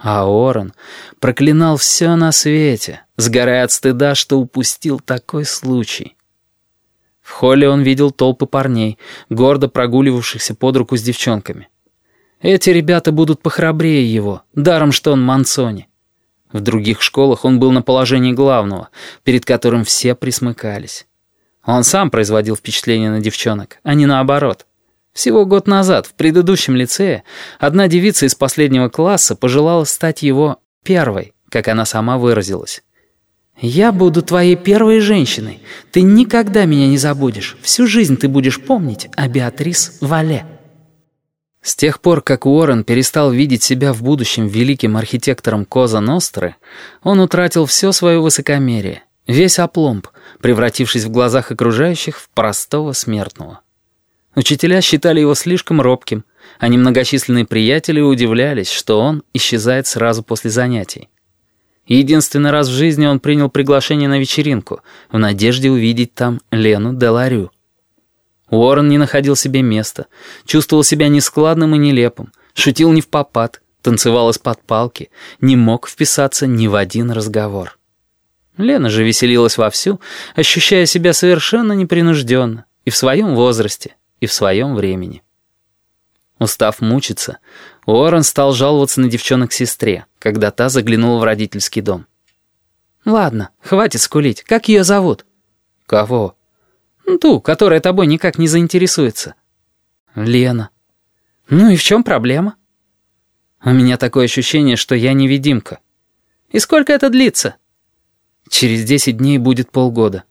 А Орен проклинал все на свете, сгорая от стыда, что упустил такой случай. В холле он видел толпы парней, гордо прогуливавшихся под руку с девчонками. Эти ребята будут похрабрее его, даром что он Мансони. В других школах он был на положении главного, перед которым все присмыкались. Он сам производил впечатление на девчонок, а не наоборот. Всего год назад, в предыдущем лицее, одна девица из последнего класса пожелала стать его первой, как она сама выразилась. «Я буду твоей первой женщиной. Ты никогда меня не забудешь. Всю жизнь ты будешь помнить о Беатрис Вале». С тех пор, как Уоррен перестал видеть себя в будущем великим архитектором Коза Ностры, он утратил все свое высокомерие, весь опломб, превратившись в глазах окружающих в простого смертного. Учителя считали его слишком робким, а немногочисленные приятели удивлялись, что он исчезает сразу после занятий. Единственный раз в жизни он принял приглашение на вечеринку в надежде увидеть там Лену Деларю. Уоррен не находил себе места, чувствовал себя нескладным и нелепым, шутил не в попад, танцевал из-под палки, не мог вписаться ни в один разговор. Лена же веселилась вовсю, ощущая себя совершенно непринужденно и в своем возрасте, и в своем времени. Устав мучиться, Уоррен стал жаловаться на девчонок сестре, когда та заглянула в родительский дом. «Ладно, хватит скулить. Как ее зовут?» «Кого?» «Ту, которая тобой никак не заинтересуется». «Лена». «Ну и в чем проблема?» «У меня такое ощущение, что я невидимка». «И сколько это длится?» «Через десять дней будет полгода».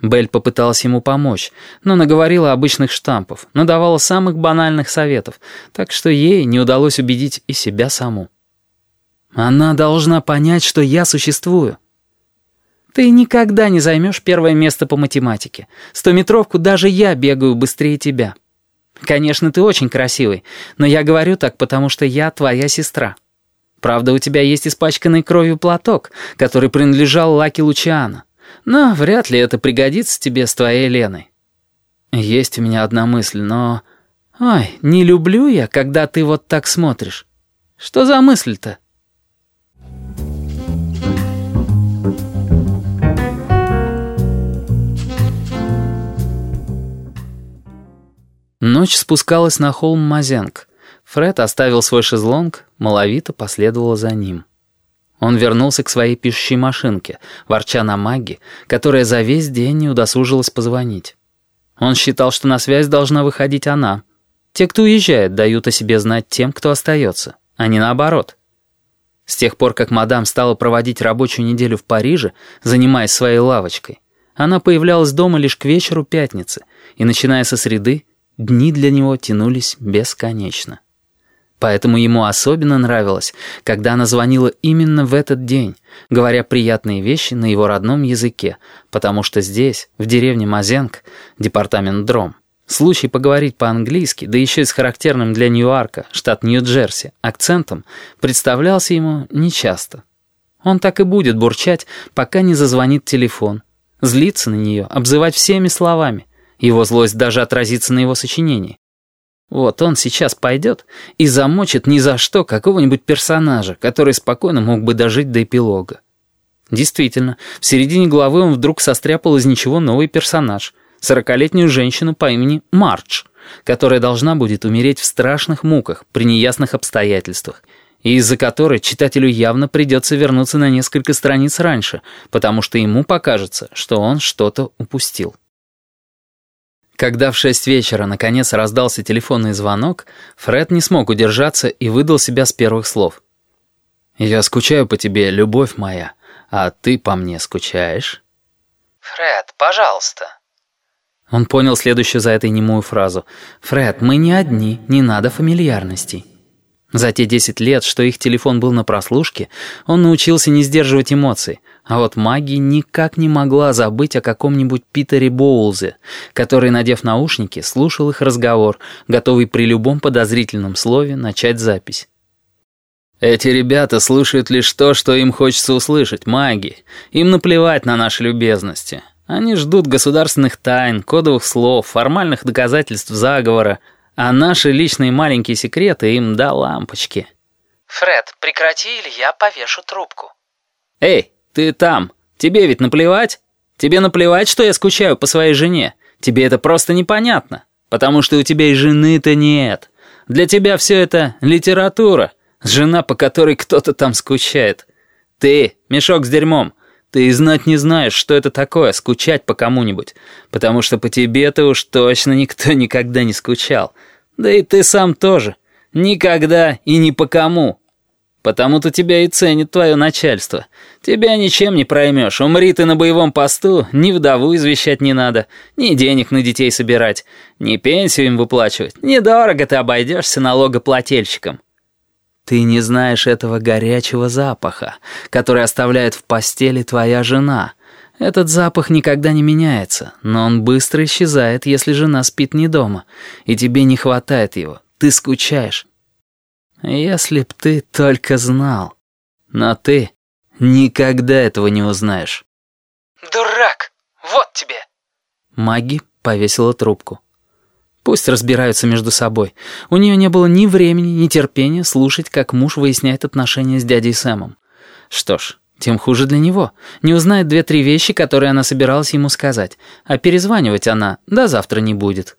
Белль попыталась ему помочь, но наговорила обычных штампов, надавала самых банальных советов, так что ей не удалось убедить и себя саму. «Она должна понять, что я существую». «Ты никогда не займешь первое место по математике. Стометровку даже я бегаю быстрее тебя. Конечно, ты очень красивый, но я говорю так, потому что я твоя сестра. Правда, у тебя есть испачканный кровью платок, который принадлежал Лаки Лучиана. Но вряд ли это пригодится тебе с твоей Леной. Есть у меня одна мысль, но... Ой, не люблю я, когда ты вот так смотришь. Что за мысль-то? Ночь спускалась на холм Мазенг. Фред оставил свой шезлонг, маловито последовала за ним. Он вернулся к своей пишущей машинке, ворча на Маги, которая за весь день не удосужилась позвонить. Он считал, что на связь должна выходить она. Те, кто уезжает, дают о себе знать тем, кто остается, а не наоборот. С тех пор, как мадам стала проводить рабочую неделю в Париже, занимаясь своей лавочкой, она появлялась дома лишь к вечеру пятницы, и, начиная со среды, дни для него тянулись бесконечно. Поэтому ему особенно нравилось, когда она звонила именно в этот день, говоря приятные вещи на его родном языке, потому что здесь, в деревне Мазенк, департамент Дром, случай поговорить по-английски, да еще и с характерным для Ньюарка, штат Нью-Джерси, акцентом, представлялся ему нечасто. Он так и будет бурчать, пока не зазвонит телефон, злиться на нее, обзывать всеми словами. Его злость даже отразится на его сочинении. Вот он сейчас пойдет и замочит ни за что какого-нибудь персонажа, который спокойно мог бы дожить до эпилога. Действительно, в середине главы он вдруг состряпал из ничего новый персонаж, сорокалетнюю женщину по имени Мардж, которая должна будет умереть в страшных муках при неясных обстоятельствах, и из-за которой читателю явно придется вернуться на несколько страниц раньше, потому что ему покажется, что он что-то упустил. Когда в шесть вечера наконец раздался телефонный звонок, Фред не смог удержаться и выдал себя с первых слов. «Я скучаю по тебе, любовь моя, а ты по мне скучаешь?» «Фред, пожалуйста». Он понял следующую за этой немую фразу. «Фред, мы не одни, не надо фамильярностей». За те десять лет, что их телефон был на прослушке, он научился не сдерживать эмоций, а вот Маги никак не могла забыть о каком-нибудь Питере Боулзе, который, надев наушники, слушал их разговор, готовый при любом подозрительном слове начать запись. «Эти ребята слушают лишь то, что им хочется услышать, маги. Им наплевать на наши любезности. Они ждут государственных тайн, кодовых слов, формальных доказательств заговора, а наши личные маленькие секреты им до лампочки». Фред, прекрати, или я повешу трубку. Эй, ты там, тебе ведь наплевать? Тебе наплевать, что я скучаю по своей жене? Тебе это просто непонятно, потому что у тебя и жены-то нет. Для тебя все это литература, жена, по которой кто-то там скучает. Ты, мешок с дерьмом, ты и знать не знаешь, что это такое, скучать по кому-нибудь, потому что по тебе-то уж точно никто никогда не скучал. Да и ты сам тоже. Никогда и ни по кому. Потому-то тебя и ценит твое начальство. Тебя ничем не проймешь. Умри ты на боевом посту, ни вдову извещать не надо, ни денег на детей собирать, ни пенсию им выплачивать. Недорого ты обойдешься налогоплательщикам. Ты не знаешь этого горячего запаха, который оставляет в постели твоя жена. Этот запах никогда не меняется, но он быстро исчезает, если жена спит не дома, и тебе не хватает его. Ты скучаешь. Если б ты только знал. Но ты никогда этого не узнаешь. Дурак! Вот тебе! Маги повесила трубку. Пусть разбираются между собой. У нее не было ни времени, ни терпения слушать, как муж выясняет отношения с дядей Сэмом. Что ж, тем хуже для него. Не узнает две-три вещи, которые она собиралась ему сказать. А перезванивать она до завтра не будет.